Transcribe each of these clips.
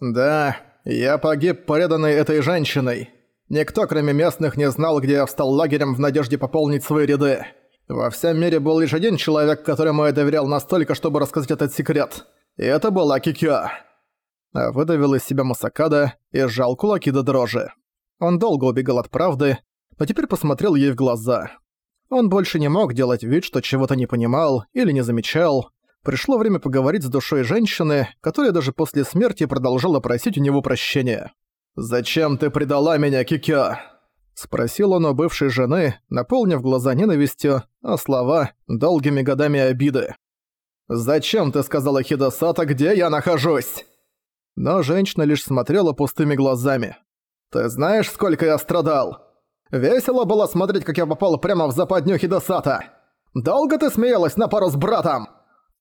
«Да, я погиб преданной этой женщиной. Никто, кроме местных, не знал, где я встал лагерем в надежде пополнить свои ряды. Во всем мире был лишь один человек, которому я доверял настолько, чтобы рассказать этот секрет. И это была Кикё». А выдавил из себя Масакада и сжал кулаки до дрожи. Он долго убегал от правды, но теперь посмотрел ей в глаза. Он больше не мог делать вид, что чего-то не понимал или не замечал. Пришло время поговорить с душой женщины, которая даже после смерти продолжала просить у него прощения. «Зачем ты предала меня, Кикё?» Спросил он у бывшей жены, наполнив глаза ненавистью, а слова — долгими годами обиды. «Зачем ты сказала Хидосата, где я нахожусь?» Но женщина лишь смотрела пустыми глазами. «Ты знаешь, сколько я страдал? Весело было смотреть, как я попал прямо в западню Хидосата. Долго ты смеялась на пару с братом?»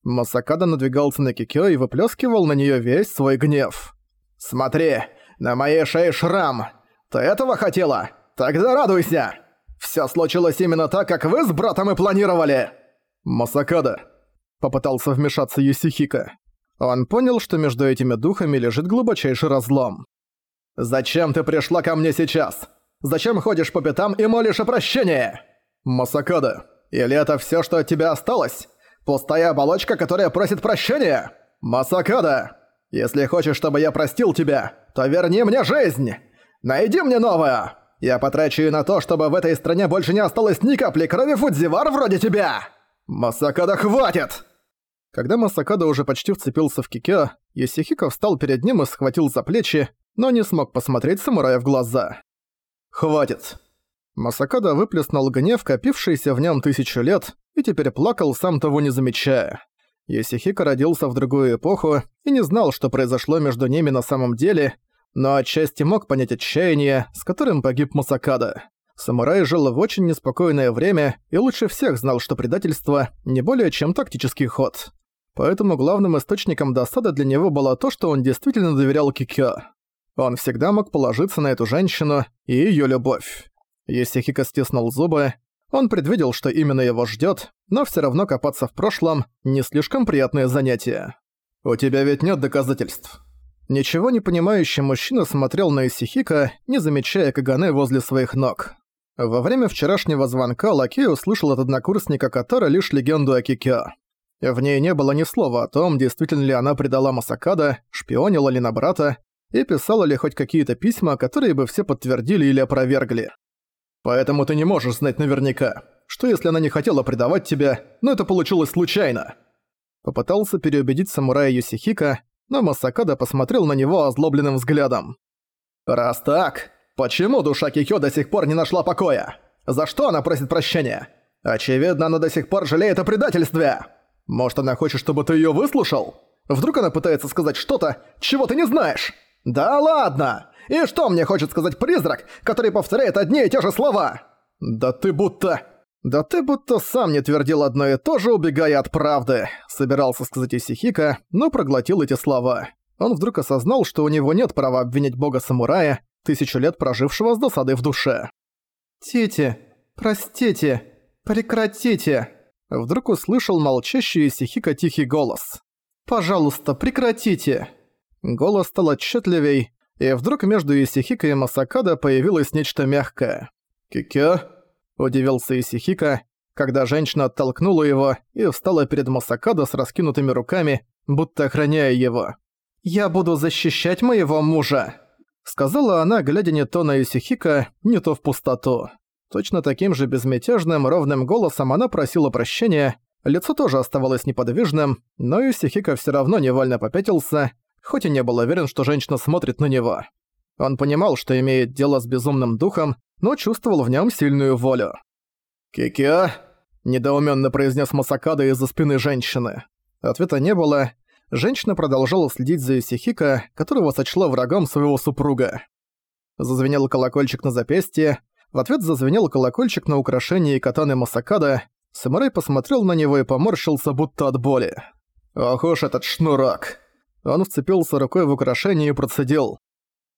Масакада надвигался на Кикё и выплескивал на нее весь свой гнев. «Смотри, на моей шее шрам. Ты этого хотела? Тогда радуйся! Все случилось именно так, как вы с братом и планировали!» «Масакада», — попытался вмешаться Юсихика. Он понял, что между этими духами лежит глубочайший разлом. «Зачем ты пришла ко мне сейчас? Зачем ходишь по пятам и молишь о прощении?» «Масакада, или это всё, что от тебя осталось? Пустая оболочка, которая просит прощения? Масакада, если хочешь, чтобы я простил тебя, то верни мне жизнь! Найди мне новое! Я потрачу ее на то, чтобы в этой стране больше не осталось ни капли крови Фудзивар вроде тебя! Масакада, хватит!» Когда Масакада уже почти вцепился в Кикё, Йосихико встал перед ним и схватил за плечи, но не смог посмотреть самурая в глаза. «Хватит!» Масакада выплеснул гнев, копившийся в нем тысячу лет, и теперь плакал, сам того не замечая. Йосихико родился в другую эпоху и не знал, что произошло между ними на самом деле, но отчасти мог понять отчаяние, с которым погиб Масакада. Самурай жил в очень неспокойное время и лучше всех знал, что предательство – не более чем тактический ход. Поэтому главным источником досады для него было то, что он действительно доверял Кикё. Он всегда мог положиться на эту женщину и её любовь. Если Хика стиснул зубы, он предвидел, что именно его ждёт, но всё равно копаться в прошлом – не слишком приятное занятие. «У тебя ведь нет доказательств». Ничего не понимающий мужчина смотрел на Исихика, не замечая Кагане возле своих ног. Во время вчерашнего звонка Лакей услышал от однокурсника Катара лишь легенду о Кикё. В ней не было ни слова о том, действительно ли она предала Масакада, шпионила ли на брата, и писала ли хоть какие-то письма, которые бы все подтвердили или опровергли. Поэтому ты не можешь знать наверняка, что если она не хотела предавать тебя, но это получилось случайно. Попытался переубедить самурая Юсихика, но Масакада посмотрел на него озлобленным взглядом. «Раз так, почему душа Кикё до сих пор не нашла покоя? За что она просит прощения? Очевидно, она до сих пор жалеет о предательстве!» Может, она хочет, чтобы ты её выслушал? Вдруг она пытается сказать что-то, чего ты не знаешь? Да ладно! И что мне хочет сказать призрак, который повторяет одни и те же слова? Да ты будто... Да ты будто сам не твердил одно и то же, убегая от правды, собирался сказать Исихика, но проглотил эти слова. Он вдруг осознал, что у него нет права обвинять бога-самурая, тысячу лет прожившего с досадой в душе. «Тите, простите, прекратите!» Вдруг услышал молчащий Исихика тихий голос. «Пожалуйста, прекратите!» Голос стал отчетливей, и вдруг между Исихика и Масакада появилось нечто мягкое. «Кикё?» – удивился Исихика, когда женщина оттолкнула его и встала перед Масакада с раскинутыми руками, будто охраняя его. «Я буду защищать моего мужа!» Сказала она, глядя не то на Исихика, не то в пустоту. Точно таким же безмятежным, ровным голосом она просила прощения, лицо тоже оставалось неподвижным, но Юсихика всё равно невольно попятился, хоть и не был уверен, что женщина смотрит на него. Он понимал, что имеет дело с безумным духом, но чувствовал в нём сильную волю. «Кикё?» – недоумённо произнес Масакада из-за спины женщины. Ответа не было. Женщина продолжала следить за Исихика, которого сочла врагом своего супруга. Зазвенел колокольчик на запястье, в ответ зазвенел колокольчик на украшении катаны Масакада. Самурай посмотрел на него и поморщился, будто от боли. «Ох уж этот шнурок!» Он вцепился рукой в украшение и процедил.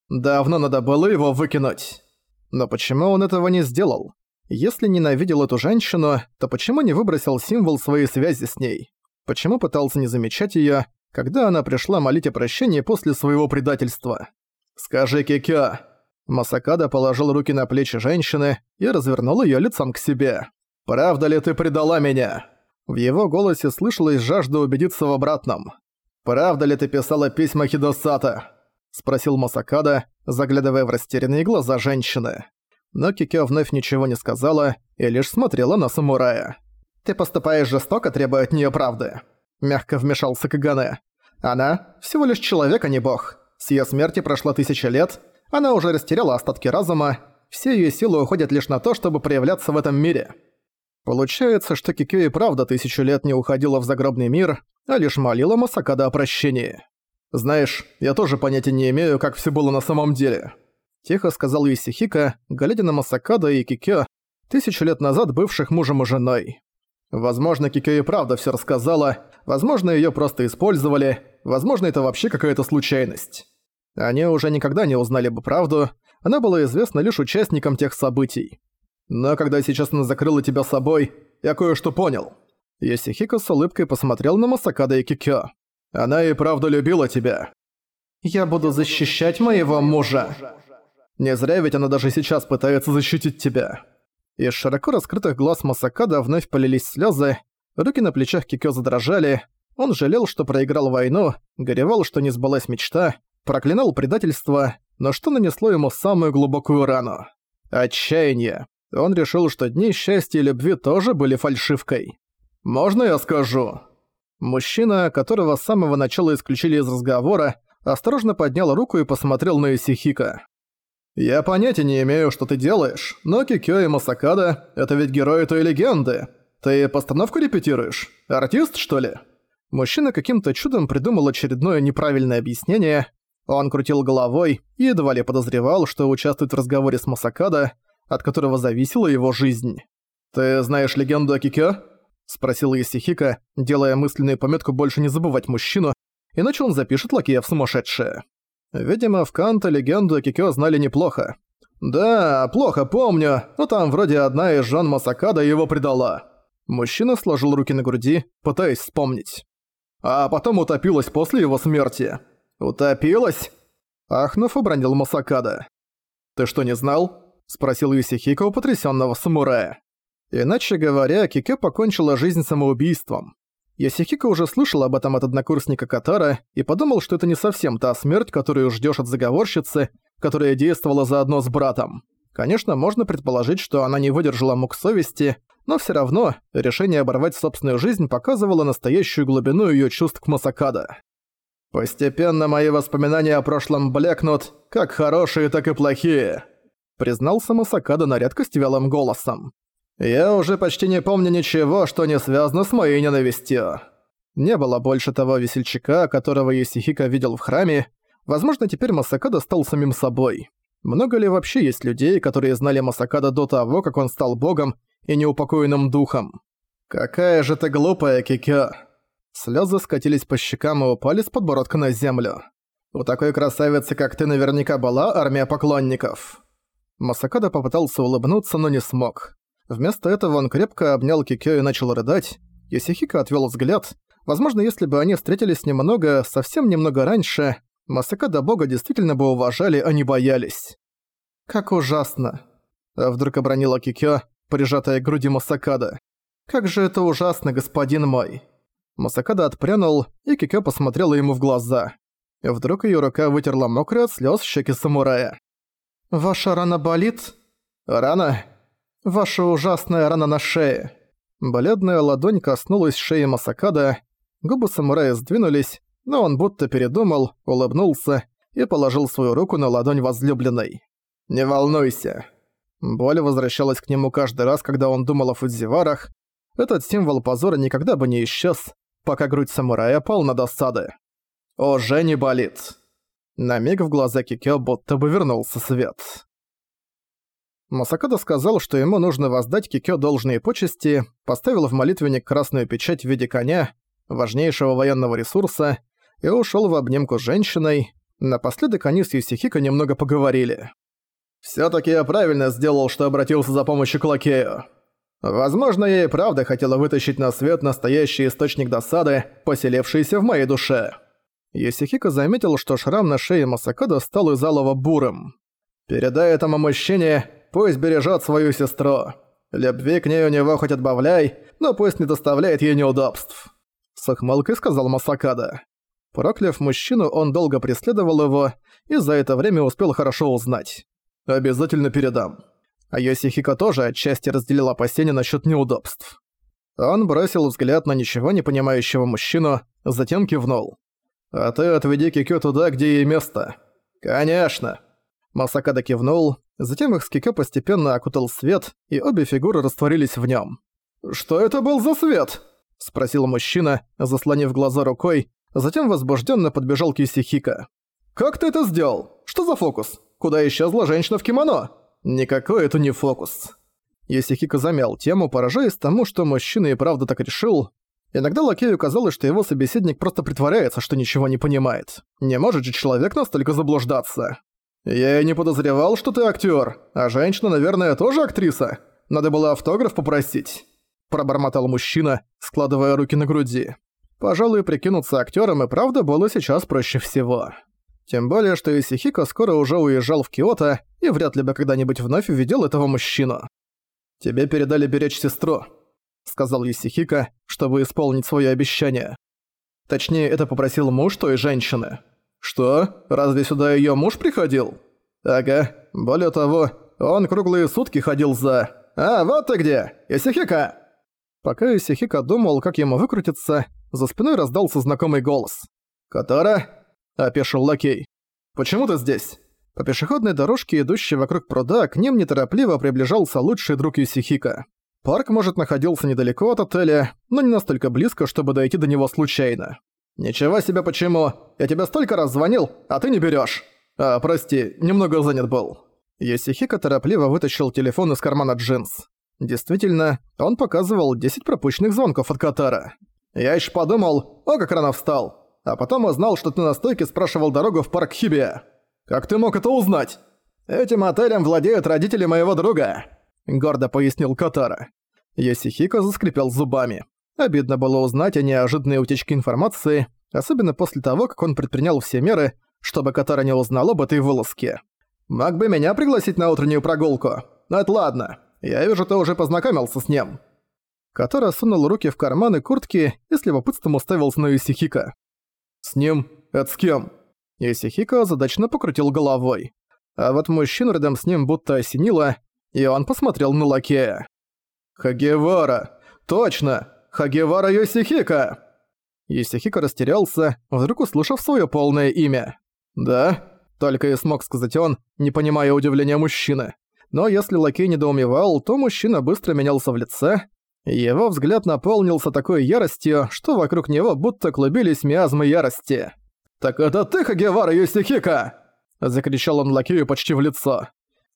«Давно надо было его выкинуть». Но почему он этого не сделал? Если ненавидел эту женщину, то почему не выбросил символ своей связи с ней? Почему пытался не замечать её, когда она пришла молить о прощении после своего предательства. «Скажи, Кикё!» Масакада положил руки на плечи женщины и развернул её лицом к себе. «Правда ли ты предала меня?» В его голосе слышалась жажда убедиться в обратном. «Правда ли ты писала письма Хидосата?» Спросил Масакада, заглядывая в растерянные глаза женщины. Но Кикё вновь ничего не сказала и лишь смотрела на самурая. «Ты поступаешь жестоко, требуя от неё правды», — мягко вмешался Кагане. «Она всего лишь человек, а не бог. С её смерти прошло тысяча лет, она уже растеряла остатки разума, все её силы уходят лишь на то, чтобы проявляться в этом мире». Получается, что Кикё и правда тысячу лет не уходила в загробный мир, а лишь молила Масакада о прощении. «Знаешь, я тоже понятия не имею, как всё было на самом деле», – тихо сказал Исихика, глядя на Масакада и Кикё, тысячу лет назад бывших мужем и женой. Возможно, Кикё и правда всё рассказала, возможно, её просто использовали, возможно, это вообще какая-то случайность. Они уже никогда не узнали бы правду, она была известна лишь участникам тех событий. Но когда сейчас она закрыла тебя собой, я кое-что понял. Йосихико с улыбкой посмотрел на Масакада и Кикё. Она и правда любила тебя. Я буду защищать моего мужа. Не зря ведь она даже сейчас пытается защитить тебя. Из широко раскрытых глаз Масакада вновь полились слезы, руки на плечах Кикё задрожали, он жалел, что проиграл войну, горевал, что не сбылась мечта, проклинал предательство, но что нанесло ему самую глубокую рану? Отчаяние. Он решил, что дни счастья и любви тоже были фальшивкой. «Можно я скажу?» Мужчина, которого с самого начала исключили из разговора, осторожно поднял руку и посмотрел на Исихика. «Я понятия не имею, что ты делаешь, но Кикё и Масакада – это ведь герои той легенды. Ты постановку репетируешь? Артист, что ли?» Мужчина каким-то чудом придумал очередное неправильное объяснение. Он крутил головой и едва ли подозревал, что участвует в разговоре с Масакада – от которого зависела его жизнь. «Ты знаешь легенду о Кикё?» – спросил Исихика, делая мысленную пометку больше не забывать мужчину, иначе он запишет лакея в сумасшедшее. Видимо, в Канта легенду о Кикё знали неплохо. «Да, плохо помню, но там вроде одна из жен Масакада его предала». Мужчина сложил руки на груди, пытаясь вспомнить. А потом утопилась после его смерти. «Утопилась?» Ахнув обронил Масакада. «Ты что, не знал?» Спросил Юсихико у потрясённого самурая. Иначе говоря, Кике покончила жизнь самоубийством. Ясихико уже слышал об этом от однокурсника Катара и подумал, что это не совсем та смерть, которую ждёшь от заговорщицы, которая действовала заодно с братом. Конечно, можно предположить, что она не выдержала мук совести, но всё равно решение оборвать собственную жизнь показывало настоящую глубину её чувств к Масакада. «Постепенно мои воспоминания о прошлом блекнут, как хорошие, так и плохие», признался Масакада на редкость вялым голосом. «Я уже почти не помню ничего, что не связано с моей ненавистью». Не было больше того весельчака, которого Есихика видел в храме. Возможно, теперь Масакада стал самим собой. Много ли вообще есть людей, которые знали Масакада до того, как он стал богом и неупокоенным духом? «Какая же ты глупая, Кикё!» Слёзы скатились по щекам и упали с подбородка на землю. «У такой красавицы, как ты, наверняка была армия поклонников». Масакада попытался улыбнуться, но не смог. Вместо этого он крепко обнял Кикё и начал рыдать. Йосихико отвёл взгляд. Возможно, если бы они встретились немного, совсем немного раньше, Масакада бога действительно бы уважали, а не боялись. «Как ужасно!» Вдруг обронила Кикё, прижатая к груди Масакада. «Как же это ужасно, господин мой!» Масакада отпрянул, и Кикё посмотрела ему в глаза. Вдруг её рука вытерла мокрые от слёз щеки самурая. «Ваша рана болит?» «Рана?» «Ваша ужасная рана на шее». Бледная ладонь коснулась шеи Масакада, губы самурая сдвинулись, но он будто передумал, улыбнулся и положил свою руку на ладонь возлюбленной. «Не волнуйся». Боль возвращалась к нему каждый раз, когда он думал о Фудзиварах. Этот символ позора никогда бы не исчез, пока грудь самурая полна досады. «Уже не болит». На миг в глаза Кикё будто бы вернулся свет. Масакада сказал, что ему нужно воздать Кикё должные почести, поставил в молитвенник красную печать в виде коня, важнейшего военного ресурса, и ушёл в обнимку с женщиной. Напоследок они с Юсихико немного поговорили. «Всё-таки я правильно сделал, что обратился за помощью к лакею. Возможно, я и правда хотела вытащить на свет настоящий источник досады, поселившийся в моей душе». Йосихико заметил, что шрам на шее Масакада стал из алого бурым. «Передай этому мужчине, пусть бережет свою сестру. Любви к ней у него хоть отбавляй, но пусть не доставляет ей неудобств», — с сказал Масакада. Прокляв мужчину, он долго преследовал его и за это время успел хорошо узнать. «Обязательно передам». А Йосихико тоже отчасти разделил опасения насчет неудобств. Он бросил взгляд на ничего не понимающего мужчину, затем кивнул. «А ты отведи Кикё туда, где ей место». «Конечно». Масакада кивнул, затем их с Кикё постепенно окутал свет, и обе фигуры растворились в нем. «Что это был за свет?» – спросил мужчина, заслонив глаза рукой, затем возбужденно подбежал к Исихика. «Как ты это сделал? Что за фокус? Куда исчезла женщина в кимоно?» «Никакой это не фокус». Исихика замял тему, поражаясь тому, что мужчина и правда так решил, Иногда Лакею казалось, что его собеседник просто притворяется, что ничего не понимает. Не может же человек настолько заблуждаться. «Я и не подозревал, что ты актер, а женщина, наверное, тоже актриса. Надо было автограф попросить», – пробормотал мужчина, складывая руки на груди. Пожалуй, прикинуться актером и правда было сейчас проще всего. Тем более, что Исихико скоро уже уезжал в Киото и вряд ли бы когда-нибудь вновь увидел этого мужчину. «Тебе передали беречь сестру», сказал Исихика, чтобы исполнить свое обещание. Точнее, это попросил муж той женщины. Что? Разве сюда ее муж приходил? Ага. Более того, он круглые сутки ходил за... А, вот ты где! Исихика! Пока Исихика думал, как ему выкрутиться, за спиной раздался знакомый голос. «Катара?» – опешил лакей. «Почему ты здесь?» По пешеходной дорожке, идущей вокруг пруда, к ним неторопливо приближался лучший друг Исихика. Парк, может, находился недалеко от отеля, но не настолько близко, чтобы дойти до него случайно. «Ничего себе почему! Я тебе столько раз звонил, а ты не берёшь!» «А, прости, немного занят был». Йосихико торопливо вытащил телефон из кармана джинс. Действительно, он показывал 10 пропущенных звонков от Катара. «Я ещё подумал, о, как рано встал! А потом узнал, что ты на стойке спрашивал дорогу в парк Хибия. Как ты мог это узнать?» «Этим отелем владеют родители моего друга», — гордо пояснил Катара. Йосихико заскрипел зубами. Обидно было узнать о неожиданной утечке информации, особенно после того, как он предпринял все меры, чтобы Катара не узнал об этой вылазке. «Мог бы меня пригласить на утреннюю прогулку? Но это ладно. Я вижу, ты уже познакомился с ним». Катара сунул руки в карманы куртки и с любопытством уставился на Юсихика. «С ним? Это с кем?» Юсихика задачно покрутил головой. А вот мужчину рядом с ним будто осенило, и он посмотрел на лакея. «Хагевара! Точно! Хагевара Йосихика!» Йосихика растерялся, вдруг услышав свое полное имя. «Да?» – только и смог сказать он, не понимая удивления мужчины. Но если лакей недоумевал, то мужчина быстро менялся в лице. Его взгляд наполнился такой яростью, что вокруг него будто клубились миазмы ярости. «Так это ты, Хагевара Йосихика!» – закричал он лакею почти в лицо.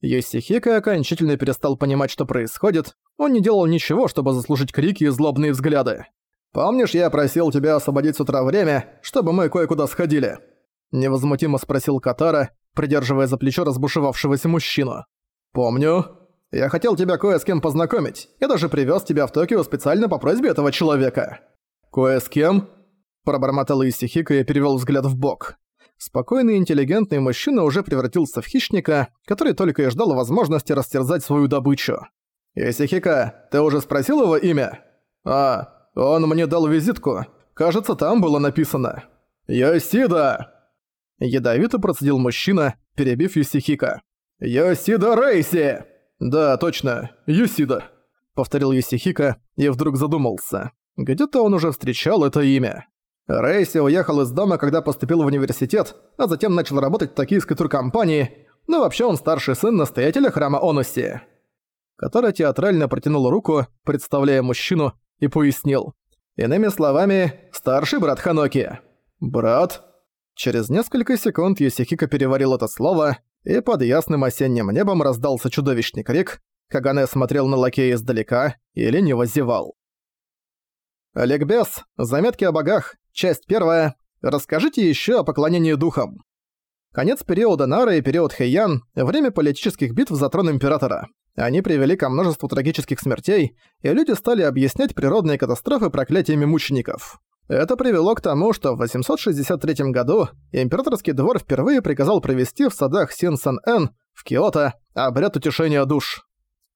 Йосихика окончательно перестал понимать, что происходит. Он не делал ничего, чтобы заслужить крики и злобные взгляды. «Помнишь, я просил тебя освободить с утра время, чтобы мы кое-куда сходили?» Невозмутимо спросил Катара, придерживая за плечо разбушевавшегося мужчину. «Помню. Я хотел тебя кое с кем познакомить. Я даже привез тебя в Токио специально по просьбе этого человека». «Кое с кем?» Пробормотал Исихика и перевел взгляд в бок. Спокойный и интеллигентный мужчина уже превратился в хищника, который только и ждал возможности растерзать свою добычу. «Исихика, ты уже спросил его имя?» «А, он мне дал визитку. Кажется, там было написано». «Йосида!» Ядовито процедил мужчина, перебив Юсихика. «Йосида Рейси!» «Да, точно, Юсида», — повторил Юсихика и вдруг задумался. Где-то он уже встречал это имя. Рейси уехал из дома, когда поступил в университет, а затем начал работать в токийской туркомпании, но вообще он старший сын настоятеля храма Онуси. Который театрально протянул руку, представляя мужчину, и пояснил. Иными словами, старший брат Ханоки. «Брат?» Через несколько секунд Юсихика переварил это слово, и под ясным осенним небом раздался чудовищный крик, Кагане смотрел на лакея издалека и лениво зевал. Ликбез, заметки о богах, часть первая. Расскажите еще о поклонении духам. Конец периода Нара и период Хэйян – время политических битв за трон Императора. Они привели ко множеству трагических смертей, и люди стали объяснять природные катастрофы проклятиями мучеников. Это привело к тому, что в 863 году императорский двор впервые приказал провести в садах Син-Сан-Эн в Киото обряд утешения душ.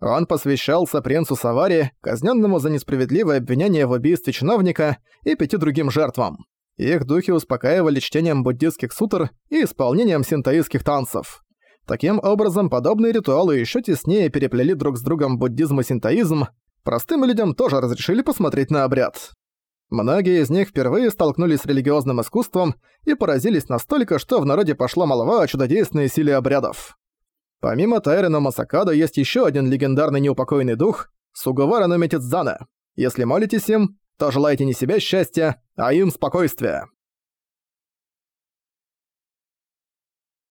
Он посвящался принцу Савари, казненному за несправедливое обвинение в убийстве чиновника и пяти другим жертвам. Их духи успокаивали чтением буддистских сутр и исполнением синтоистских танцев. Таким образом, подобные ритуалы еще теснее переплели друг с другом буддизм и синтоизм. Простым людям тоже разрешили посмотреть на обряд. Многие из них впервые столкнулись с религиозным искусством и поразились настолько, что в народе пошла молва о чудодейственной силе обрядов. Помимо Тайрена Масакада есть еще один легендарный неупокоенный дух – Сугавара Номитидзана. Если молитесь им, то желайте не себе счастья, а им спокойствия.